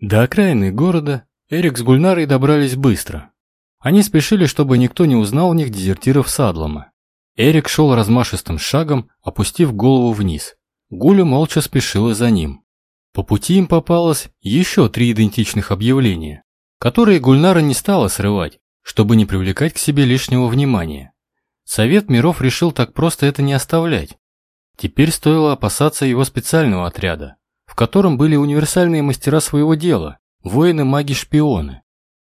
До окраины города Эрик с Гульнарой добрались быстро. Они спешили, чтобы никто не узнал в них дезертиров Садлома. Эрик шел размашистым шагом, опустив голову вниз. Гуля молча спешила за ним. По пути им попалось еще три идентичных объявления, которые Гульнара не стала срывать, чтобы не привлекать к себе лишнего внимания. Совет миров решил так просто это не оставлять. Теперь стоило опасаться его специального отряда, котором были универсальные мастера своего дела, воины-маги-шпионы.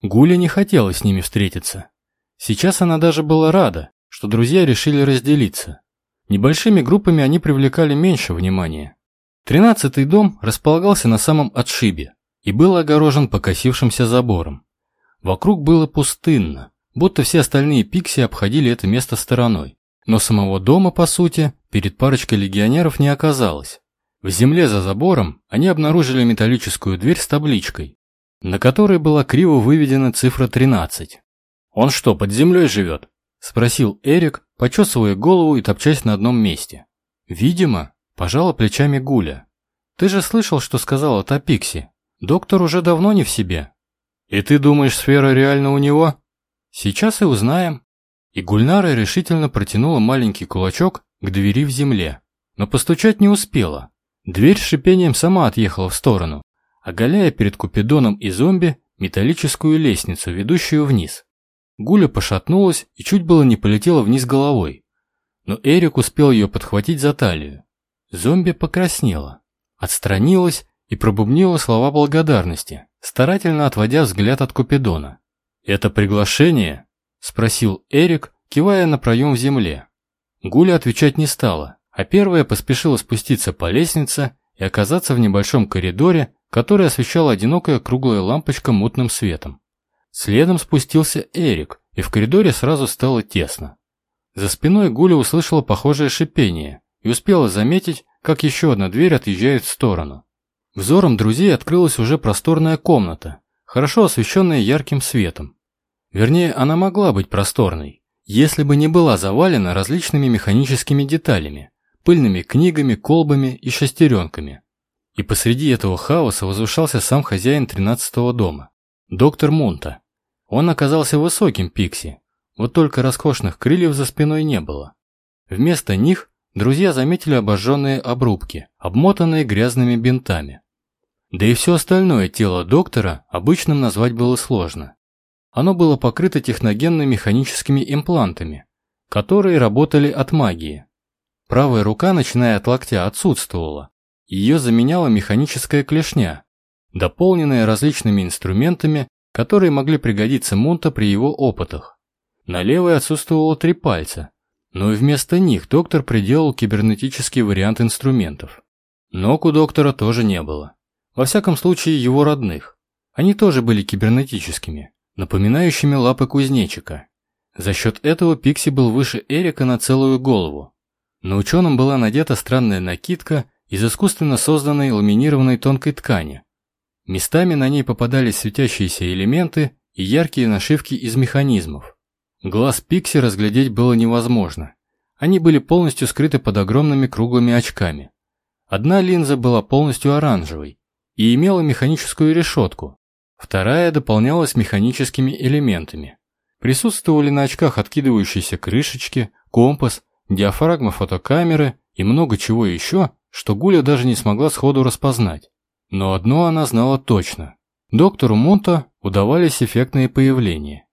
Гуля не хотела с ними встретиться. Сейчас она даже была рада, что друзья решили разделиться. Небольшими группами они привлекали меньше внимания. Тринадцатый дом располагался на самом отшибе и был огорожен покосившимся забором. Вокруг было пустынно, будто все остальные пикси обходили это место стороной. Но самого дома, по сути, перед парочкой легионеров не оказалось. В земле за забором они обнаружили металлическую дверь с табличкой, на которой была криво выведена цифра 13. «Он что, под землей живет?» – спросил Эрик, почесывая голову и топчась на одном месте. «Видимо», – пожала плечами Гуля. «Ты же слышал, что сказала та Пикси? Доктор уже давно не в себе». «И ты думаешь, сфера реально у него?» «Сейчас и узнаем». И Гульнара решительно протянула маленький кулачок к двери в земле, но постучать не успела. Дверь с шипением сама отъехала в сторону, оголяя перед Купидоном и зомби металлическую лестницу, ведущую вниз. Гуля пошатнулась и чуть было не полетела вниз головой. Но Эрик успел ее подхватить за талию. Зомби покраснела, отстранилась и пробубнила слова благодарности, старательно отводя взгляд от Купидона. «Это приглашение?» – спросил Эрик, кивая на проем в земле. Гуля отвечать не стала, а первая поспешила спуститься по лестнице и оказаться в небольшом коридоре, который освещала одинокая круглая лампочка мутным светом. Следом спустился Эрик, и в коридоре сразу стало тесно. За спиной Гуля услышала похожее шипение и успела заметить, как еще одна дверь отъезжает в сторону. Взором друзей открылась уже просторная комната, хорошо освещенная ярким светом. Вернее, она могла быть просторной, если бы не была завалена различными механическими деталями, пыльными книгами, колбами и шестеренками. И посреди этого хаоса возвышался сам хозяин тринадцатого дома, доктор Мунта. Он оказался высоким пикси, вот только роскошных крыльев за спиной не было. Вместо них друзья заметили обожженные обрубки, обмотанные грязными бинтами. Да и все остальное тело доктора обычным назвать было сложно. Оно было покрыто техногенно-механическими имплантами, которые работали от магии. Правая рука, начиная от локтя, отсутствовала. Ее заменяла механическая клешня, дополненная различными инструментами которые могли пригодиться Мунта при его опытах. На левой отсутствовало три пальца, но и вместо них доктор приделал кибернетический вариант инструментов. Ног у доктора тоже не было. Во всяком случае, его родных. Они тоже были кибернетическими, напоминающими лапы кузнечика. За счет этого Пикси был выше Эрика на целую голову. На ученом была надета странная накидка из искусственно созданной ламинированной тонкой ткани, Местами на ней попадались светящиеся элементы и яркие нашивки из механизмов. Глаз Пикси разглядеть было невозможно. Они были полностью скрыты под огромными круглыми очками. Одна линза была полностью оранжевой и имела механическую решетку. Вторая дополнялась механическими элементами. Присутствовали на очках откидывающиеся крышечки, компас, диафрагма фотокамеры и много чего еще, что Гуля даже не смогла сходу распознать. Но одно она знала точно. Доктору Мунта удавались эффектные появления.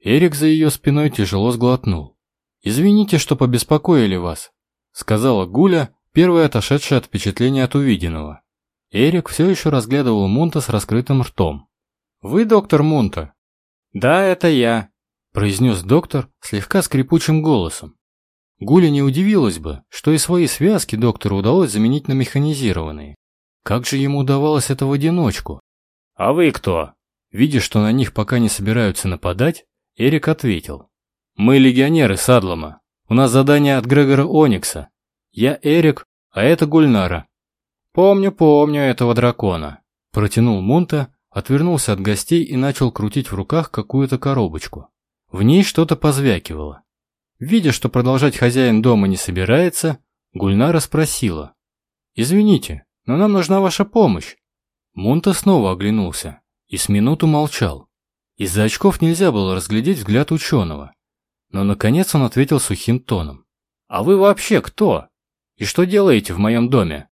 Эрик за ее спиной тяжело сглотнул. «Извините, что побеспокоили вас», — сказала Гуля, первая отошедшая от впечатления от увиденного. Эрик все еще разглядывал Мунта с раскрытым ртом. «Вы доктор Мунта?» «Да, это я», — произнес доктор слегка скрипучим голосом. Гуля не удивилась бы, что и свои связки доктору удалось заменить на механизированные. Как же ему удавалось это в одиночку? «А вы кто?» Видя, что на них пока не собираются нападать, Эрик ответил. «Мы легионеры Садлома. У нас задание от Грегора Оникса. Я Эрик, а это Гульнара». «Помню, помню этого дракона», – протянул Мунта, отвернулся от гостей и начал крутить в руках какую-то коробочку. В ней что-то позвякивало. Видя, что продолжать хозяин дома не собирается, Гульнара спросила. «Извините, но нам нужна ваша помощь. Мунта снова оглянулся и с минуту молчал. Из-за очков нельзя было разглядеть взгляд ученого. Но, наконец, он ответил сухим тоном. «А вы вообще кто? И что делаете в моем доме?»